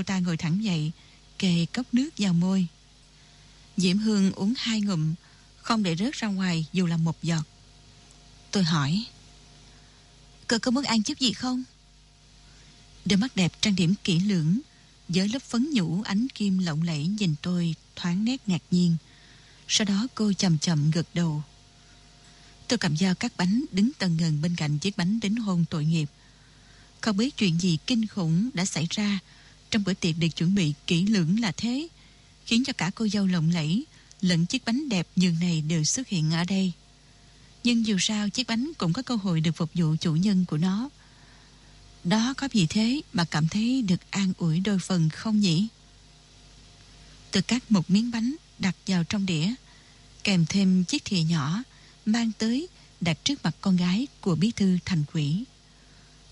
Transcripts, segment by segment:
Cô ta ngồi thẳng dậy, kề cốc nước vào môi. Diễm Hương uống hai ngụm, không để rớt ra ngoài dù là một giọt. Tôi hỏi, Cô có muốn ăn chút gì không? Đôi mắt đẹp trang điểm kỹ lưỡng, với lớp phấn nhũ ánh kim lộng lẫy nhìn tôi thoáng nét ngạc nhiên. Sau đó cô chậm chậm gật đầu. Tôi cầm dao cắt bánh đứng tần ngần bên cạnh chiếc bánh đính hôn tội nghiệp. Không biết chuyện gì kinh khủng đã xảy ra trong bữa tiệc được chuẩn bị kỹ lưỡng là thế, khiến cho cả cô dâu lộng lẫy lẫn chiếc bánh đẹp giường này đều xuất hiện ở đây. Nhưng dù sao chiếc bánh cũng có cơ hội được phục vụ chủ nhân của nó. Đó có gì thế mà cảm thấy được an ủi đôi phần không nhỉ? Tôi cắt một miếng bánh đặt vào trong đĩa, kèm thêm chiếc thìa nhỏ, mang tới đặt trước mặt con gái của bí thư thành quỷ.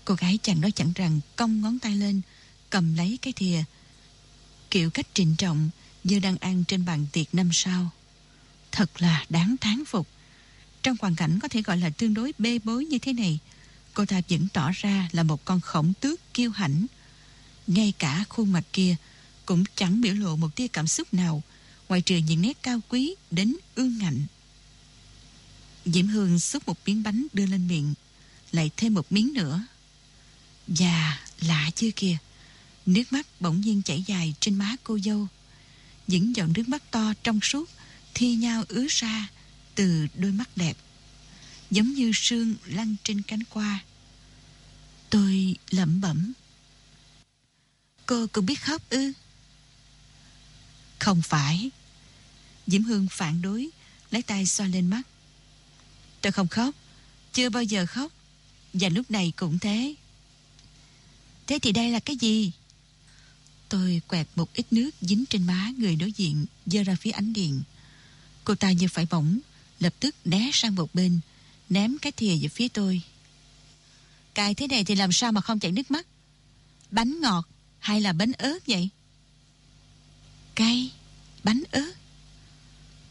Cô gái chàng đó chẳng rằng cong ngón tay lên, cầm lấy cái thìa. Kiểu cách trịnh trọng như đang ăn trên bàn tiệc năm sao. Thật là đáng thán phục. Trong hoàn cảnh có thể gọi là tương đối bê bối như thế này, cô ta vẫn tỏ ra là một con khổng tước kiêu hãnh. Ngay cả khuôn mặt kia cũng chẳng biểu lộ một tia cảm xúc nào, ngoại trừ những nét cao quý đến ương ngạnh. Diễm Hương xúc một miếng bánh đưa lên miệng, lại thêm một miếng nữa. Và lạ chưa kìa, nước mắt bỗng nhiên chảy dài trên má cô dâu. Những giọt nước mắt to trong suốt thi nhau ứa ra từ đôi mắt đẹp, giống như sương lăn trên cánh qua. Tôi lẩm bẩm. Cô cũng biết khóc ư? Không phải. Diễm Hương phản đối, lấy tay xoa lên mắt. Tôi không khóc, chưa bao giờ khóc, và lúc này cũng thế. Thế thì đây là cái gì? Tôi quẹt một ít nước dính trên má người đối diện, dơ ra phía ánh điện. Cô ta như phải bỏng, lập tức né sang một bên, ném cái thìa về phía tôi. Cài thế này thì làm sao mà không chảy nước mắt? Bánh ngọt hay là bánh ớt vậy? Cay, bánh ớt.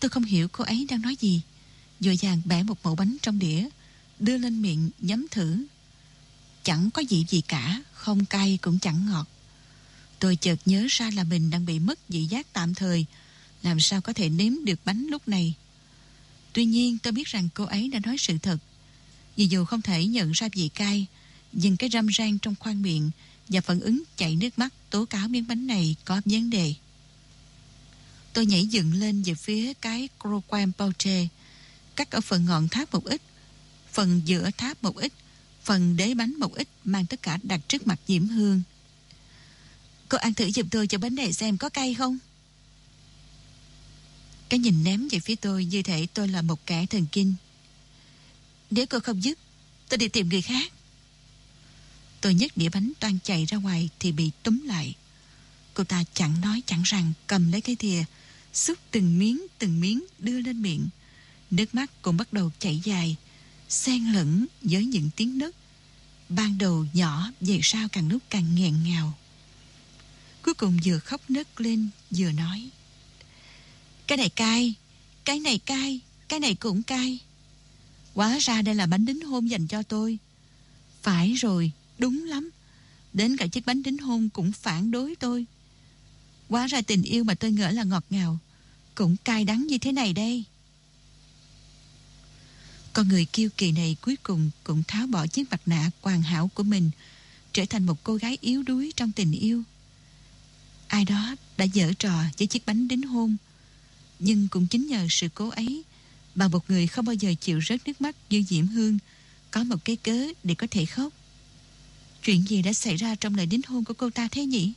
Tôi không hiểu cô ấy đang nói gì. Dội dàng bẻ một mẫu bánh trong đĩa, đưa lên miệng nhấm thử. Chẳng có gì gì cả, không cay cũng chẳng ngọt. Tôi chợt nhớ ra là mình đang bị mất vị giác tạm thời, làm sao có thể nếm được bánh lúc này. Tuy nhiên tôi biết rằng cô ấy đã nói sự thật. Vì dù không thể nhận ra vị cay, nhưng cái râm ran trong khoang miệng và phản ứng chảy nước mắt tố cáo miếng bánh này có vấn đề. Tôi nhảy dựng lên về phía cái croquem pouche, cắt ở phần ngọn tháp một ít, phần giữa tháp một ít, phần đế bánh một ít mang tất cả đặt trước mặt Diễm Hương. Cô ăn thử giùm tôi cho bánh này xem có cay không? Cái nhìn ném về phía tôi như thể tôi là một kẻ thần kinh. Nếu cô không giúp, tôi đi tìm người khác. Tôi nhấc đĩa bánh toan chạy ra ngoài thì bị túm lại. Cô ta chẳng nói chẳng rằng cầm lấy cái thìa, xúc từng miếng từng miếng đưa lên miệng. Nước mắt cũng bắt đầu chảy dài, xen lẫn với những tiếng nấc. Ban đầu nhỏ, về sau càng lúc càng nghẹn ngào. Cuối cùng vừa khóc nấc lên, vừa nói. Cái này cay, cái này cay, cái này cũng cay. Quá ra đây là bánh đính hôn dành cho tôi. Phải rồi, đúng lắm. Đến cả chiếc bánh đính hôn cũng phản đối tôi. Quá ra tình yêu mà tôi ngỡ là ngọt ngào, cũng cay đắng như thế này đây. Con người kiêu kỳ này cuối cùng cũng tháo bỏ chiếc mặt nạ hoàn hảo của mình, trở thành một cô gái yếu đuối trong tình yêu. Ai đó đã dở trò với chiếc bánh đính hôn, nhưng cũng chính nhờ sự cố ấy bà một người không bao giờ chịu rớt nước mắt như Diễm Hương có một cái cớ để có thể khóc. Chuyện gì đã xảy ra trong lời đính hôn của cô ta thế nhỉ?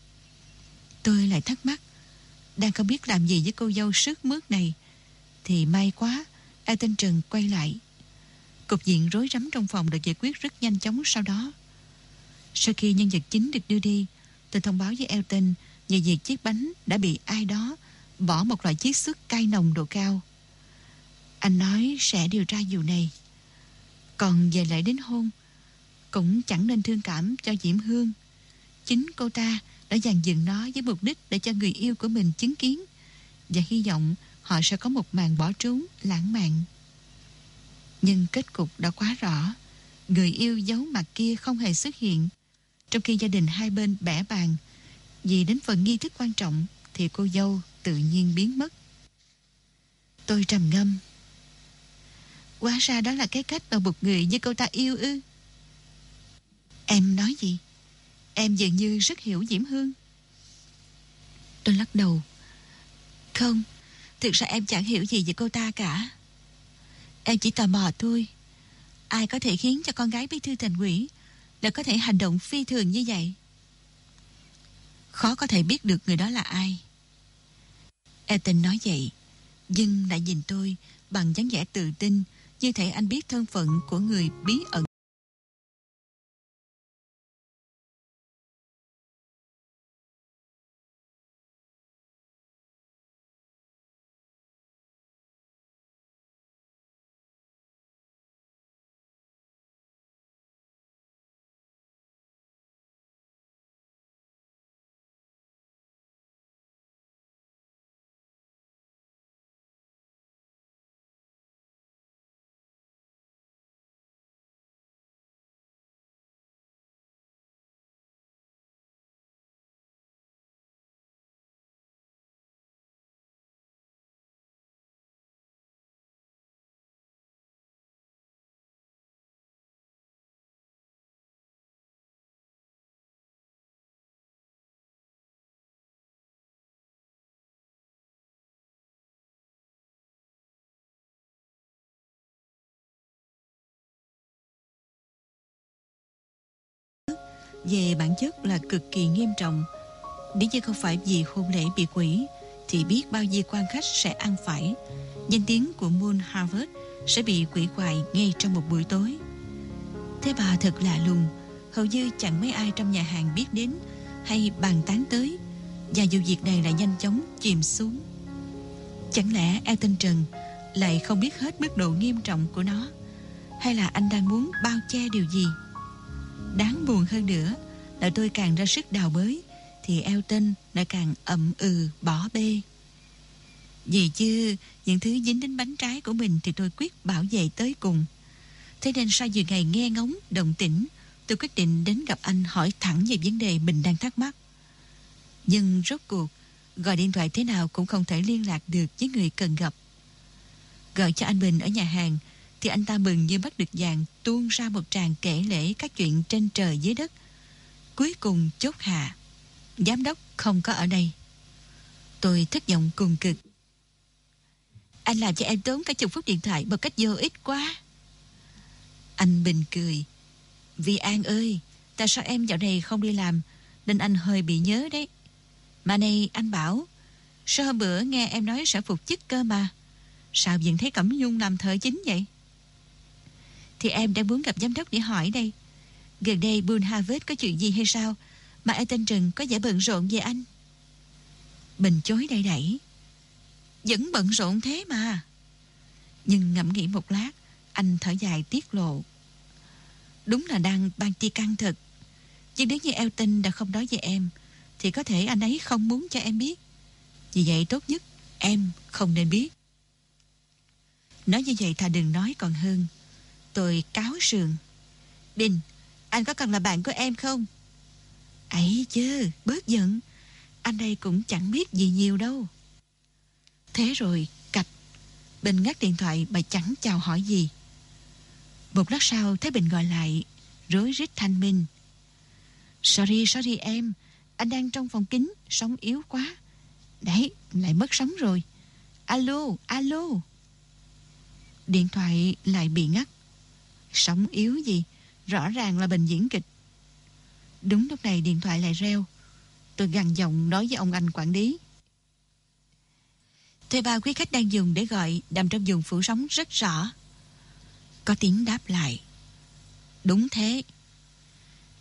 Tôi lại thắc mắc, đang không biết làm gì với cô dâu sức mướt này, thì may quá, Elton Trần quay lại. Cục diện rối rắm trong phòng được giải quyết rất nhanh chóng sau đó. Sau khi nhân vật chính được đưa đi, tôi thông báo với Elton về việc chiếc bánh đã bị ai đó bỏ một loại chiết xuất cay nồng độ cao. Anh nói sẽ điều tra vụ này. Còn về lại đến hôn, cũng chẳng nên thương cảm cho Diễm Hương. Chính cô ta đã dàn dựng nó với mục đích để cho người yêu của mình chứng kiến và hy vọng họ sẽ có một màn bỏ trốn lãng mạn. Nhưng kết cục đã quá rõ. Người yêu giấu mặt kia không hề xuất hiện. Trong khi gia đình hai bên bẻ bàn, vì đến phần nghi thức quan trọng Thì cô dâu tự nhiên biến mất. Tôi trầm ngâm. Quá ra đó là cái cách mà một người như cô ta yêu ư. Em nói gì? Em dường như rất hiểu Diễm Hương. Tôi lắc đầu. Không, Thực ra em chẳng hiểu gì về cô ta cả. Em chỉ tò mò thôi. Ai có thể khiến cho con gái bí thư thành quỷ Là có thể hành động phi thường như vậy? Khó có thể biết được người đó là ai. Ethan nói vậy, Nhưng lại nhìn tôi Bằng dáng vẻ tự tin Như thể anh biết thân phận của người bí ẩn về bản chất là cực kỳ nghiêm trọng. Nếu như không phải vì hôn lễ bị quỷ, thì biết bao nhiêu quan khách sẽ ăn phải. Danh tiếng của Moon Harvard sẽ bị quỷ hoại ngay trong một buổi tối. Thế bà thật lạ lùng, hầu như chẳng mấy ai trong nhà hàng biết đến hay bàn tán tới, và dù việc này lại nhanh chóng chìm xuống. Chẳng lẽ Elton Trần lại không biết hết mức độ nghiêm trọng của nó, hay là anh đang muốn bao che điều gì? Đáng buồn hơn nữa là tôi càng ra sức đào bới thì Elton lại càng ậm ừ bỏ bê. Vì chứ những thứ dính đến bánh trái của mình thì tôi quyết bảo vệ tới cùng. Thế nên sau nhiều ngày nghe ngóng, động tĩnh, tôi quyết định đến gặp anh hỏi thẳng về vấn đề mình đang thắc mắc. Nhưng rốt cuộc, gọi điện thoại thế nào cũng không thể liên lạc được với người cần gặp. Gọi cho anh Bình ở nhà hàng thì anh ta mừng như bắt được vàng tuôn ra một tràng kể lễ các chuyện trên trời dưới đất. Cuối cùng chốt hạ. Giám đốc không có ở đây. Tôi thất vọng cùng cực. Anh làm cho em tốn cả chục phút điện thoại một cách vô ích quá. Anh Bình cười. Vì An ơi, tại sao em dạo này không đi làm nên anh hơi bị nhớ đấy. Mà này anh bảo, sao hôm bữa nghe em nói sẽ phục chức cơ mà. Sao vẫn thấy Cẩm Nhung làm thợ chính vậy? Thì em đang muốn gặp giám đốc để hỏi đây. Gần đây Bull Harvard có chuyện gì hay sao? Mà ai tên có vẻ bận rộn về anh. Bình chối đầy đẩy Vẫn bận rộn thế mà. Nhưng ngẫm nghĩ một lát, Anh thở dài tiết lộ. Đúng là đang ban ti căng thật. Nhưng nếu như Elton đã không nói với em, Thì có thể anh ấy không muốn cho em biết. Vì vậy tốt nhất, Em không nên biết. Nói như vậy thà đừng nói còn hơn. Tôi cáo sườn. Bình, anh có cần là bạn của em không? ấy chứ, bớt giận. Anh đây cũng chẳng biết gì nhiều đâu. Thế rồi, cạch. Bình ngắt điện thoại mà chẳng chào hỏi gì. Một lát sau thấy Bình gọi lại, rối rít thanh minh. Sorry, sorry em. Anh đang trong phòng kính, sóng yếu quá. Đấy, lại mất sóng rồi. Alo, alo. Điện thoại lại bị ngắt. Sống yếu gì? Rõ ràng là bình diễn kịch. Đúng lúc này điện thoại lại reo. Tôi gằn giọng nói với ông anh quản lý. Thuê bao quý khách đang dùng để gọi, Nằm trong vùng phủ sóng rất rõ. Có tiếng đáp lại. Đúng thế.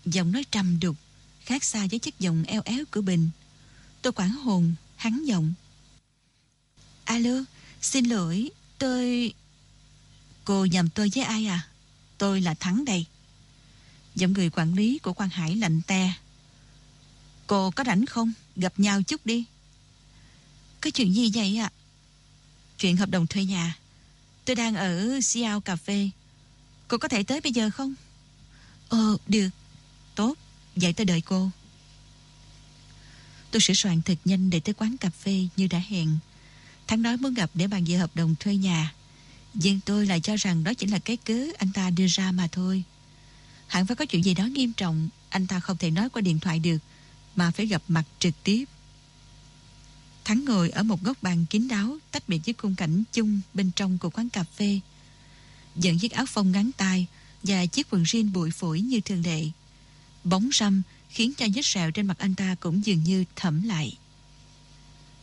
Giọng nói trầm đục, Khác xa với chất giọng eo éo của Bình. Tôi quảng hồn Hắn giọng. Alo, Xin lỗi, Tôi Cô nhầm tôi với ai à? Tôi là Thắng đây. Giọng người quản lý của Quang Hải lạnh te. Cô có rảnh không? Gặp nhau chút đi. Cái chuyện gì vậy ạ? Chuyện hợp đồng thuê nhà. Tôi đang ở Siao Cà Phê. Cô có thể tới bây giờ không? Ờ, được. Tốt, vậy tôi đợi cô. Tôi sửa soạn thật nhanh để tới quán cà phê như đã hẹn. Thắng nói muốn gặp để bàn về hợp đồng thuê nhà. Nhưng tôi lại cho rằng đó chỉ là cái cớ anh ta đưa ra mà thôi. Hẳn phải có chuyện gì đó nghiêm trọng, anh ta không thể nói qua điện thoại được, mà phải gặp mặt trực tiếp. Thắng ngồi ở một góc bàn kín đáo, tách biệt với khung cảnh chung bên trong của quán cà phê. Dẫn chiếc áo phông ngắn tay và chiếc quần jean bụi phổi như thường lệ. Bóng râm khiến cho vết sẹo trên mặt anh ta cũng dường như thẩm lại.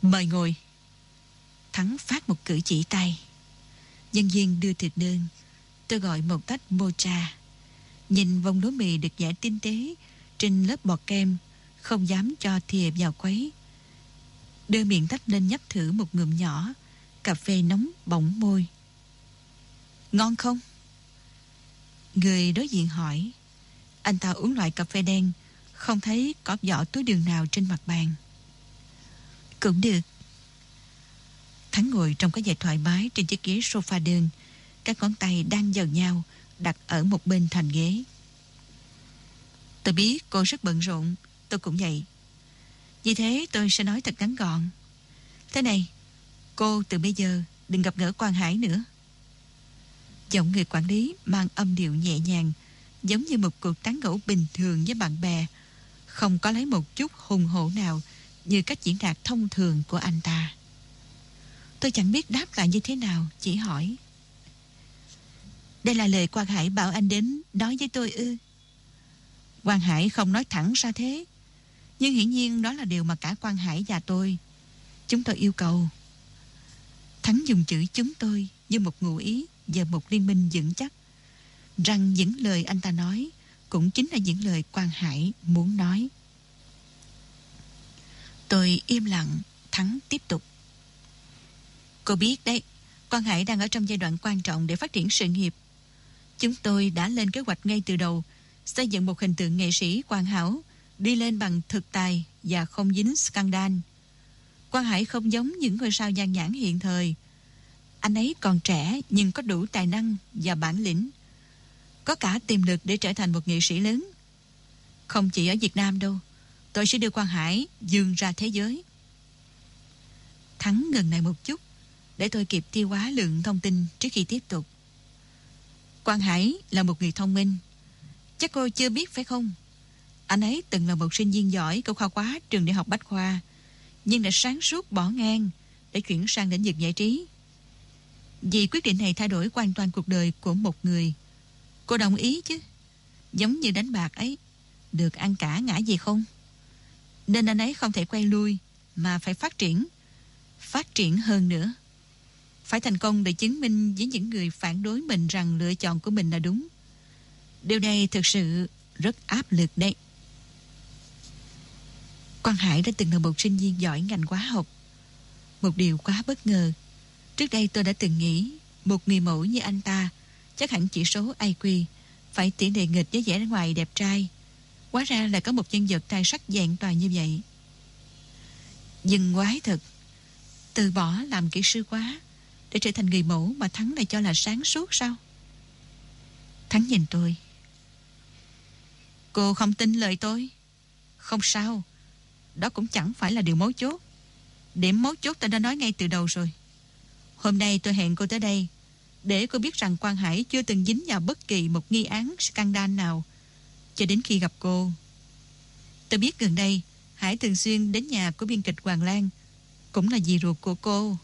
Mời ngồi. Thắng phát một cử chỉ tay. Nhân viên đưa thịt đơn. Tôi gọi một tách mocha. Nhìn vòng lúa mì được giải tinh tế trên lớp bọt kem, không dám cho thìa vào quấy. Đưa miệng tách lên nhấp thử một ngụm nhỏ, cà phê nóng bỏng môi. Ngon không? Người đối diện hỏi. Anh ta uống loại cà phê đen, không thấy có vỏ túi đường nào trên mặt bàn. Cũng được. Thắng ngồi trong cái giày thoải mái trên chiếc ghế sofa đơn, các ngón tay đang vào nhau, đặt ở một bên thành ghế. Tôi biết cô rất bận rộn, tôi cũng vậy. Vì thế tôi sẽ nói thật ngắn gọn. Thế này, cô từ bây giờ đừng gặp gỡ Quang Hải nữa. Giọng người quản lý mang âm điệu nhẹ nhàng, giống như một cuộc tán gẫu bình thường với bạn bè, không có lấy một chút hùng hổ nào như cách diễn đạt thông thường của anh ta. Tôi chẳng biết đáp lại như thế nào, chỉ hỏi. Đây là lời Quang Hải bảo anh đến nói với tôi ư. Quang Hải không nói thẳng ra thế. Nhưng hiển nhiên đó là điều mà cả Quang Hải và tôi. Chúng tôi yêu cầu. Thắng dùng chữ chúng tôi như một ngụ ý và một liên minh vững chắc. Rằng những lời anh ta nói cũng chính là những lời Quang Hải muốn nói. Tôi im lặng, Thắng tiếp tục. Cô biết đấy, Quang Hải đang ở trong giai đoạn quan trọng để phát triển sự nghiệp. Chúng tôi đã lên kế hoạch ngay từ đầu xây dựng một hình tượng nghệ sĩ hoàn hảo, đi lên bằng thực tài và không dính scandal. Quang Hải không giống những ngôi sao gian nhãn hiện thời. Anh ấy còn trẻ nhưng có đủ tài năng và bản lĩnh. Có cả tiềm lực để trở thành một nghệ sĩ lớn. Không chỉ ở Việt Nam đâu, tôi sẽ đưa Quang Hải dương ra thế giới. Thắng ngừng này một chút để tôi kịp tiêu hóa lượng thông tin trước khi tiếp tục. Quang Hải là một người thông minh. Chắc cô chưa biết phải không? Anh ấy từng là một sinh viên giỏi của khoa khóa trường đại học Bách Khoa, nhưng đã sáng suốt bỏ ngang để chuyển sang lĩnh vực giải trí. Vì quyết định này thay đổi hoàn toàn cuộc đời của một người. Cô đồng ý chứ? Giống như đánh bạc ấy, được ăn cả ngã gì không? Nên anh ấy không thể quay lui, mà phải phát triển. Phát triển hơn nữa. Phải thành công để chứng minh với những người phản đối mình rằng lựa chọn của mình là đúng. Điều này thực sự rất áp lực đấy. Quang Hải đã từng là một sinh viên giỏi ngành hóa học. Một điều quá bất ngờ. Trước đây tôi đã từng nghĩ một người mẫu như anh ta chắc hẳn chỉ số IQ phải tỉ lệ nghịch với vẻ ngoài đẹp trai. Quá ra là có một nhân vật tài sắc dạng toàn như vậy. Dừng quái thật. Từ bỏ làm kỹ sư quá để trở thành người mẫu mà Thắng lại cho là sáng suốt sao? Thắng nhìn tôi. Cô không tin lời tôi. Không sao. Đó cũng chẳng phải là điều mấu chốt. Điểm mấu chốt tôi đã nói ngay từ đầu rồi. Hôm nay tôi hẹn cô tới đây để cô biết rằng Quang Hải chưa từng dính vào bất kỳ một nghi án scandal nào cho đến khi gặp cô. Tôi biết gần đây Hải thường xuyên đến nhà của biên kịch Hoàng Lan cũng là dì ruột của cô.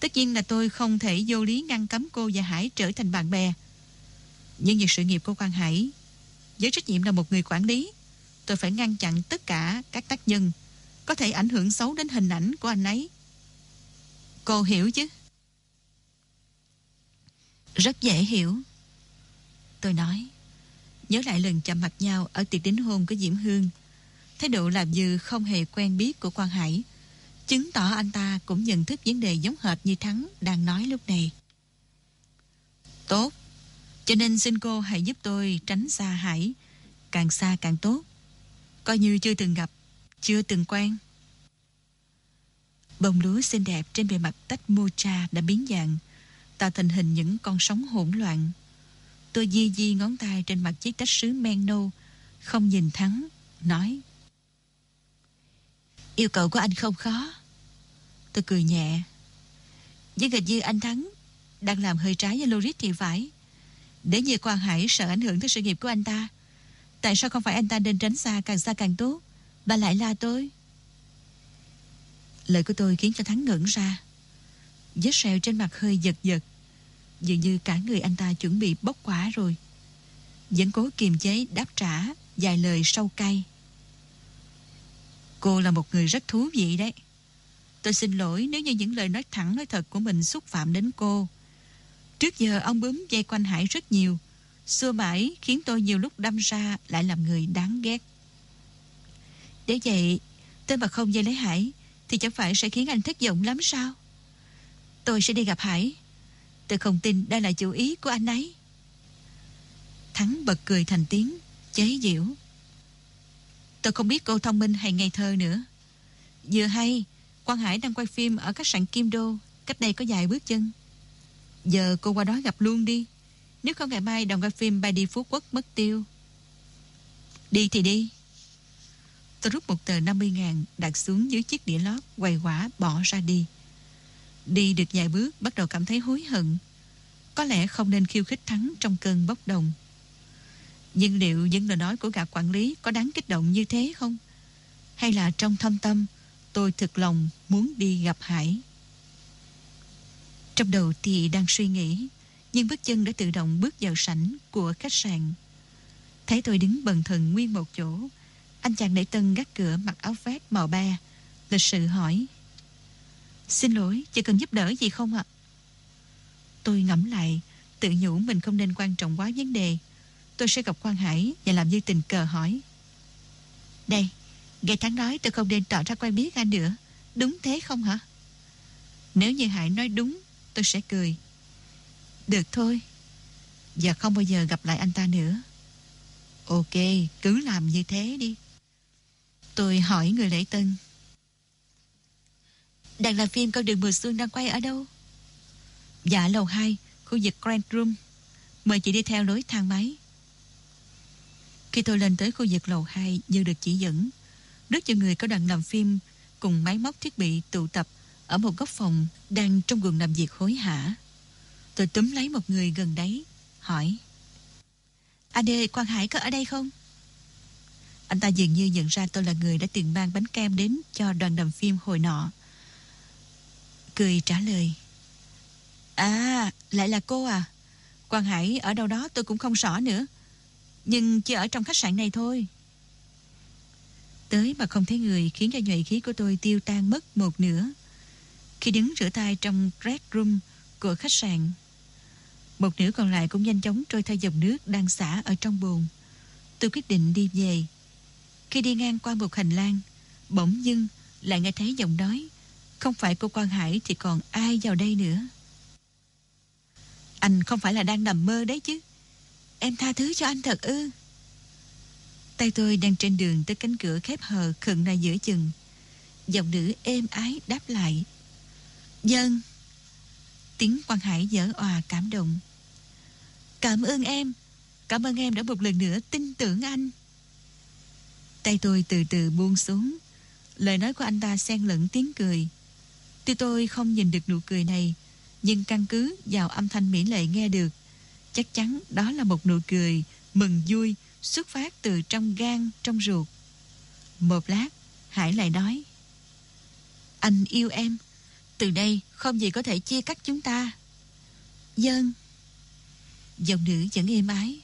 Tất nhiên là tôi không thể vô lý ngăn cấm cô và Hải trở thành bạn bè. Nhưng vì sự nghiệp của Quang Hải, với trách nhiệm là một người quản lý, tôi phải ngăn chặn tất cả các tác nhân có thể ảnh hưởng xấu đến hình ảnh của anh ấy. Cô hiểu chứ? Rất dễ hiểu. Tôi nói, nhớ lại lần chạm mặt nhau ở tiệc đính hôn của Diễm Hương. Thái độ làm như không hề quen biết của Quang Hải chứng tỏ anh ta cũng nhận thức vấn đề giống hệt như Thắng đang nói lúc này. Tốt, cho nên xin cô hãy giúp tôi tránh xa Hải, càng xa càng tốt. Coi như chưa từng gặp, chưa từng quen. Bông lúa xinh đẹp trên bề mặt tách mocha đã biến dạng, tạo thành hình những con sóng hỗn loạn. Tôi di di ngón tay trên mặt chiếc tách sứ men nâu, không nhìn Thắng, nói Yêu cầu của anh không khó. Tôi cười nhẹ. với hình như anh Thắng đang làm hơi trái với loris thì phải. Để như Quang Hải sợ ảnh hưởng tới sự nghiệp của anh ta. Tại sao không phải anh ta nên tránh xa càng xa càng tốt? Bà lại la tôi. Lời của tôi khiến cho Thắng ngẩn ra. Vết sẹo trên mặt hơi giật giật. Dường như cả người anh ta chuẩn bị bốc quả rồi. Vẫn cố kiềm chế đáp trả vài lời sâu cay. Cô là một người rất thú vị đấy. Tôi xin lỗi nếu như những lời nói thẳng nói thật của mình xúc phạm đến cô. Trước giờ ông bướm dây quanh Hải rất nhiều. Xưa mãi khiến tôi nhiều lúc đâm ra lại làm người đáng ghét. Để vậy, tôi mà không dây lấy Hải thì chẳng phải sẽ khiến anh thất vọng lắm sao? Tôi sẽ đi gặp Hải. Tôi không tin đây là chủ ý của anh ấy. Thắng bật cười thành tiếng, chế giễu. Tôi không biết cô thông minh hay ngây thơ nữa. Vừa hay, Quang Hải đang quay phim ở khách sạn Kim Đô, cách đây có vài bước chân. Giờ cô qua đó gặp luôn đi. Nếu không ngày mai đồng quay phim bay đi Phú Quốc mất tiêu. Đi thì đi. Tôi rút một tờ 50 ngàn đặt xuống dưới chiếc đĩa lót, quay quả bỏ ra đi. Đi được vài bước bắt đầu cảm thấy hối hận. Có lẽ không nên khiêu khích thắng trong cơn bốc đồng. Nhưng liệu những lời nói của gã quản lý có đáng kích động như thế không? Hay là trong thâm tâm tôi thực lòng muốn đi gặp Hải? Trong đầu thì đang suy nghĩ, nhưng bước chân đã tự động bước vào sảnh của khách sạn. Thấy tôi đứng bần thần nguyên một chỗ, anh chàng lễ tân gác cửa mặc áo vest màu ba, lịch sự hỏi. Xin lỗi, chỉ cần giúp đỡ gì không ạ? Tôi ngẫm lại, tự nhủ mình không nên quan trọng quá vấn đề. Tôi sẽ gặp Quang Hải và làm như tình cờ hỏi. Đây, nghe thắng nói tôi không nên tỏ ra quen biết anh nữa. Đúng thế không hả? Nếu như Hải nói đúng, tôi sẽ cười. Được thôi. và không bao giờ gặp lại anh ta nữa. Ok, cứ làm như thế đi. Tôi hỏi người lễ tân. Đang làm phim con đường mùa xuân đang quay ở đâu? Dạ lầu 2, khu vực Grand Room. Mời chị đi theo lối thang máy. Khi tôi lên tới khu vực lầu 2 như được chỉ dẫn, rất nhiều người có đoàn làm phim cùng máy móc thiết bị tụ tập ở một góc phòng đang trong guồng làm việc hối hả. Tôi túm lấy một người gần đấy, hỏi. Anh ơi, Quang Hải có ở đây không? Anh ta dường như nhận ra tôi là người đã từng mang bánh kem đến cho đoàn làm phim hồi nọ. Cười trả lời. À, lại là cô à? Quang Hải ở đâu đó tôi cũng không rõ nữa. Nhưng chỉ ở trong khách sạn này thôi. Tới mà không thấy người khiến cho nhuệ khí của tôi tiêu tan mất một nửa. Khi đứng rửa tay trong red room của khách sạn, một nửa còn lại cũng nhanh chóng trôi theo dòng nước đang xả ở trong bồn. Tôi quyết định đi về. Khi đi ngang qua một hành lang, bỗng dưng lại nghe thấy giọng nói không phải cô Quang Hải thì còn ai vào đây nữa. Anh không phải là đang nằm mơ đấy chứ. Em tha thứ cho anh thật ư. Tay tôi đang trên đường tới cánh cửa khép hờ khẩn ra giữa chừng. Giọng nữ êm ái đáp lại. Dân. Tiếng Quang Hải dở òa cảm động. Cảm ơn em. Cảm ơn em đã một lần nữa tin tưởng anh. Tay tôi từ từ buông xuống. Lời nói của anh ta xen lẫn tiếng cười. Tuy tôi không nhìn được nụ cười này, nhưng căn cứ vào âm thanh mỹ lệ nghe được, chắc chắn đó là một nụ cười mừng vui xuất phát từ trong gan, trong ruột. Một lát, Hải lại nói Anh yêu em, từ đây không gì có thể chia cắt chúng ta. Dân Giọng nữ vẫn êm ái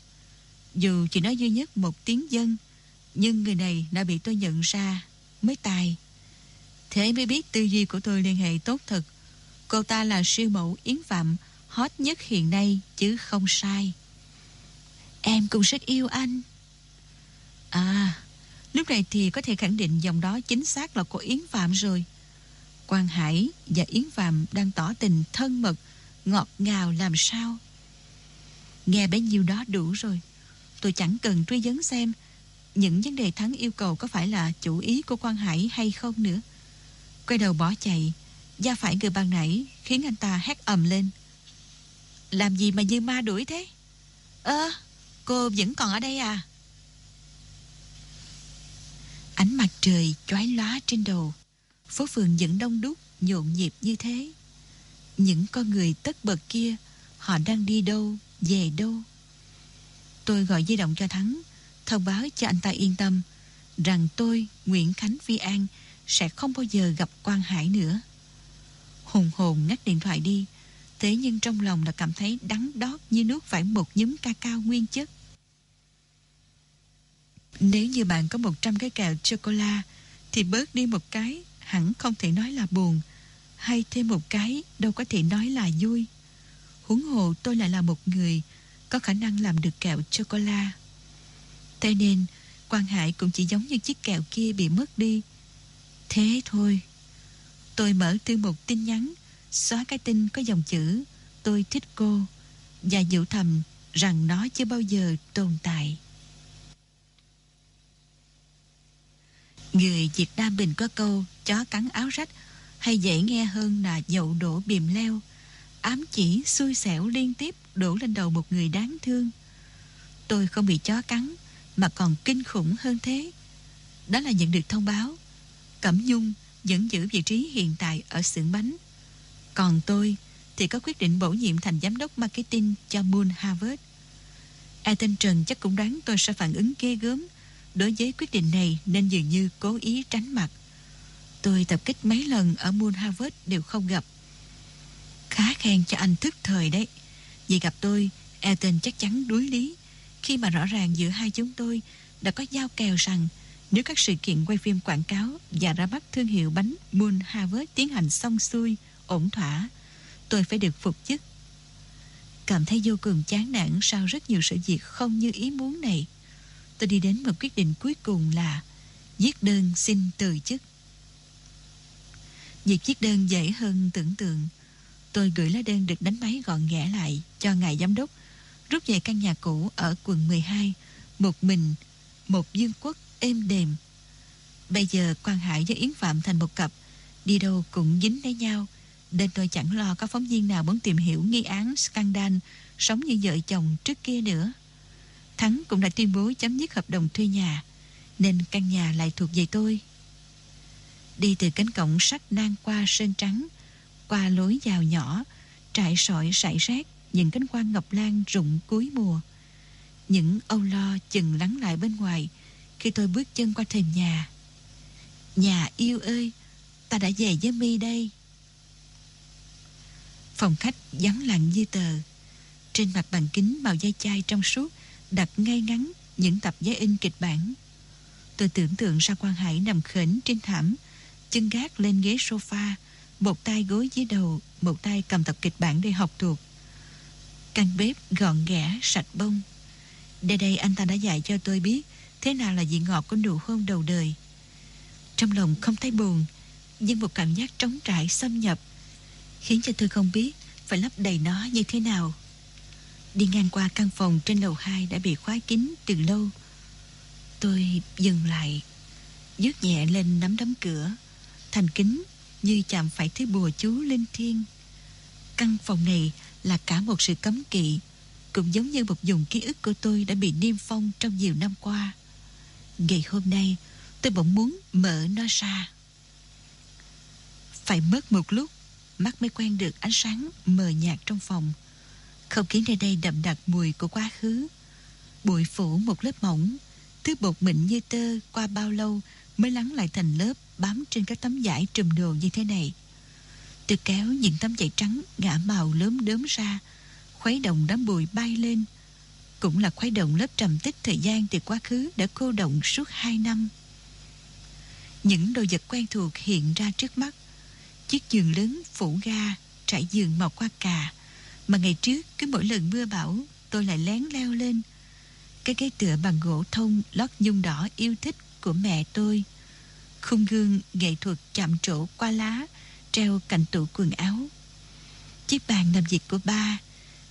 Dù chỉ nói duy nhất một tiếng dân Nhưng người này đã bị tôi nhận ra Mới tài Thế mới biết tư duy của tôi liên hệ tốt thật Cô ta là siêu mẫu Yến Phạm Hot nhất hiện nay, chứ không sai. Em cũng rất yêu anh. À Lúc này thì có thể khẳng định dòng đó chính xác là của Yến Phạm rồi. Quang Hải và Yến Phạm đang tỏ tình thân mật, Ngọt ngào làm sao? Nghe bấy nhiêu đó đủ rồi. Tôi chẳng cần truy vấn xem Những vấn đề Thắng yêu cầu có phải là chủ ý của Quang Hải hay không nữa. Quay đầu bỏ chạy, Da phải người ban nãy Khiến anh ta hét ầm lên. Làm gì mà như ma đuổi thế Ơ cô vẫn còn ở đây à Ánh mặt trời chói lóa trên đầu phố phường vẫn đông đúc, nhộn nhịp như thế. Những con người tất bật kia, họ đang đi đâu, về đâu. Tôi gọi di động cho Thắng, thông báo cho anh ta yên tâm rằng tôi, Nguyễn Khánh Phi An, sẽ không bao giờ gặp Quang Hải nữa. Hùng hồn ngắt điện thoại đi, thế nhưng trong lòng là cảm thấy đắng đót như nuốt phải một nhúm ca cao nguyên chất. Nếu như bạn có 100 cái kẹo chocolate thì bớt đi một cái hẳn không thể nói là buồn hay thêm một cái đâu có thể nói là vui. Huống hồ tôi lại là một người có khả năng làm được kẹo chocolate. Thế nên Quang Hải cũng chỉ giống như chiếc kẹo kia bị mất đi. Thế thôi. Tôi mở thư một tin nhắn, xóa cái tin có dòng chữ, tôi thích cô, và dự thầm rằng nó chưa bao giờ tồn tại. Người Việt Nam mình có câu, chó cắn áo rách, hay dễ nghe hơn là dậu đổ bìm leo. Ám chỉ, xui xẻo liên tiếp đổ lên đầu một người đáng thương. Tôi không bị chó cắn, mà còn kinh khủng hơn thế. Đó là nhận được thông báo. Cẩm Nhung vẫn giữ vị trí hiện tại ở xưởng bánh. Còn tôi thì có quyết định bổ nhiệm thành giám đốc marketing cho Moon Harvard. Ethan Trần chắc cũng đoán tôi sẽ phản ứng ghê gớm đối với quyết định này nên dường như cố ý tránh mặt. Tôi tập kích mấy lần ở Moon Harvard đều không gặp. Khá khen cho anh thức thời đấy. Vì gặp tôi, Elton chắc chắn đuối lý khi mà rõ ràng giữa hai chúng tôi đã có giao kèo rằng nếu các sự kiện quay phim quảng cáo và ra mắt thương hiệu bánh Moon Harvest tiến hành xong xuôi, ổn thỏa, tôi phải được phục chức. Cảm thấy vô cùng chán nản sau rất nhiều sự việc không như ý muốn này. Tôi đi đến một quyết định cuối cùng là viết đơn xin từ chức. Việc viết đơn dễ hơn tưởng tượng. Tôi gửi lá đơn được đánh máy gọn ghẽ lại cho ngài giám đốc rút về căn nhà cũ ở quận 12, một mình, một dương quốc êm đềm. Bây giờ quan Hải với Yến Phạm thành một cặp, đi đâu cũng dính lấy nhau, nên tôi chẳng lo có phóng viên nào muốn tìm hiểu nghi án scandal sống như vợ chồng trước kia nữa. Thắng cũng đã tuyên bố chấm dứt hợp đồng thuê nhà, nên căn nhà lại thuộc về tôi. Đi từ cánh cổng sắt nan qua sơn trắng, qua lối vào nhỏ, trại sỏi sải rác, những cánh hoa ngọc lan rụng cuối mùa. Những âu lo chừng lắng lại bên ngoài khi tôi bước chân qua thềm nhà. Nhà yêu ơi, ta đã về với mi đây. Phòng khách vắng lặng như tờ. Trên mặt bàn kính màu dây chai trong suốt đặt ngay ngắn những tập giấy in kịch bản. Tôi tưởng tượng ra quan Hải nằm khển trên thảm, chân gác lên ghế sofa, một tay gối dưới đầu, một tay cầm tập kịch bản để học thuộc. Căn bếp gọn ghẽ, sạch bông. Đây đây anh ta đã dạy cho tôi biết thế nào là vị ngọt của nụ hôn đầu đời. Trong lòng không thấy buồn, nhưng một cảm giác trống trải xâm nhập, khiến cho tôi không biết phải lấp đầy nó như thế nào. Đi ngang qua căn phòng trên lầu 2 đã bị khóa kín từ lâu. Tôi dừng lại, dứt nhẹ lên nắm đấm cửa, thành kính như chạm phải thứ bùa chú linh thiêng. Căn phòng này là cả một sự cấm kỵ cũng giống như một vùng ký ức của tôi đã bị niêm phong trong nhiều năm qua. Ngày hôm nay, tôi bỗng muốn mở nó ra. Phải mất một lúc, mắt mới quen được ánh sáng mờ nhạt trong phòng. Không khí nơi đây đậm đặc mùi của quá khứ. Bụi phủ một lớp mỏng, thứ bột mịn như tơ qua bao lâu mới lắng lại thành lớp bám trên các tấm vải trùm đồ như thế này. Tôi kéo những tấm vải trắng ngã màu lớn đớm ra, khuấy động đám bụi bay lên. Cũng là khuấy động lớp trầm tích thời gian từ quá khứ đã cô động suốt hai năm. Những đồ vật quen thuộc hiện ra trước mắt. Chiếc giường lớn phủ ga, trải giường màu qua cà, mà ngày trước cứ mỗi lần mưa bão tôi lại lén leo lên. Cái ghế tựa bằng gỗ thông lót nhung đỏ yêu thích của mẹ tôi. Khung gương nghệ thuật chạm trổ qua lá treo cạnh tủ quần áo. Chiếc bàn làm việc của ba,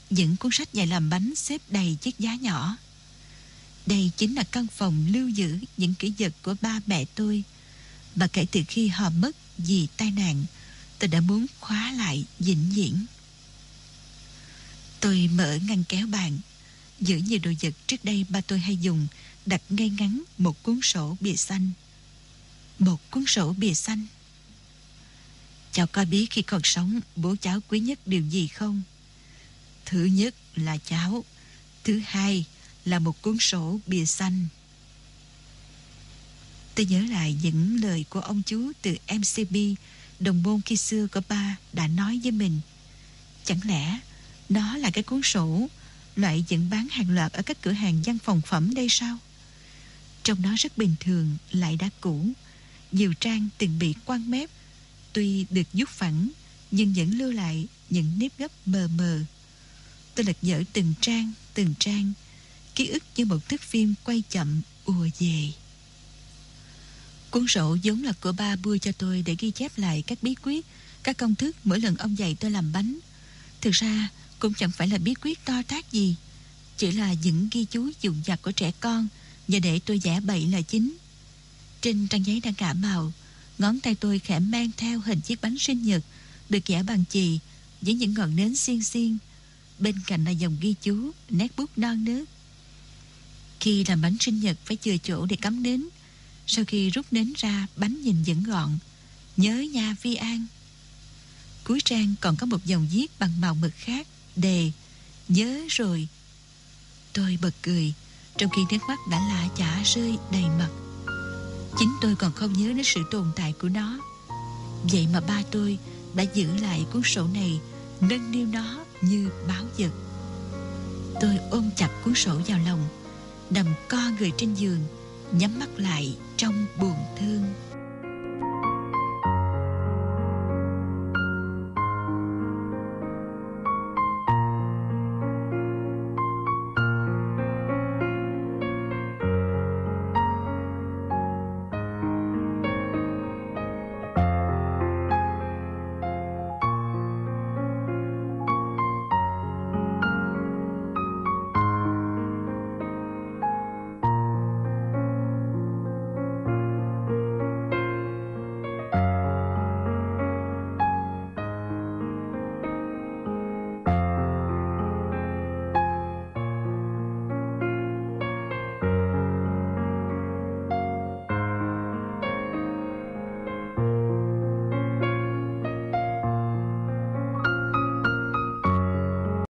những cuốn sách dạy làm bánh xếp đầy chiếc giá nhỏ. Đây chính là căn phòng lưu giữ những kỷ vật của ba mẹ tôi. Và kể từ khi họ mất vì tai nạn, tôi đã muốn khóa lại vĩnh viễn. Tôi mở ngăn kéo bàn, giữ nhiều đồ vật trước đây ba tôi hay dùng, đặt ngay ngắn một cuốn sổ bìa xanh. Một cuốn sổ bìa xanh Cháu có biết khi còn sống bố cháu quý nhất điều gì không? Thứ nhất là cháu. Thứ hai là một cuốn sổ bìa xanh. Tôi nhớ lại những lời của ông chú từ MCB, đồng môn khi xưa của ba đã nói với mình. Chẳng lẽ đó là cái cuốn sổ loại dựng bán hàng loạt ở các cửa hàng văn phòng phẩm đây sao? Trong nó rất bình thường, lại đã cũ. Nhiều trang từng bị quăng mép, tuy được giúp phẳng, nhưng vẫn lưu lại những nếp gấp mờ mờ. Tôi lật dở từng trang, từng trang, ký ức như một thước phim quay chậm ùa về. Cuốn sổ vốn là của ba bưa cho tôi để ghi chép lại các bí quyết, các công thức mỗi lần ông dạy tôi làm bánh. Thực ra cũng chẳng phải là bí quyết to tác gì, chỉ là những ghi chú dùng dặt của trẻ con và để tôi giả bậy là chính. Trên trang giấy đang cả màu, ngón tay tôi khẽ mang theo hình chiếc bánh sinh nhật được vẽ bằng chì với những ngọn nến xiên xiên. Bên cạnh là dòng ghi chú, nét bút non nước. Khi làm bánh sinh nhật phải chừa chỗ để cắm nến, sau khi rút nến ra, bánh nhìn vẫn gọn. Nhớ nha Vi An. Cuối trang còn có một dòng viết bằng màu mực khác, đề Nhớ rồi. Tôi bật cười, trong khi nước mắt đã lạ chả rơi đầy mặt. Chính tôi còn không nhớ đến sự tồn tại của nó. Vậy mà ba tôi đã giữ lại cuốn sổ này, nâng niu nó như báo vật. Tôi ôm chặt cuốn sổ vào lòng, nằm co người trên giường, nhắm mắt lại trong buồn thương.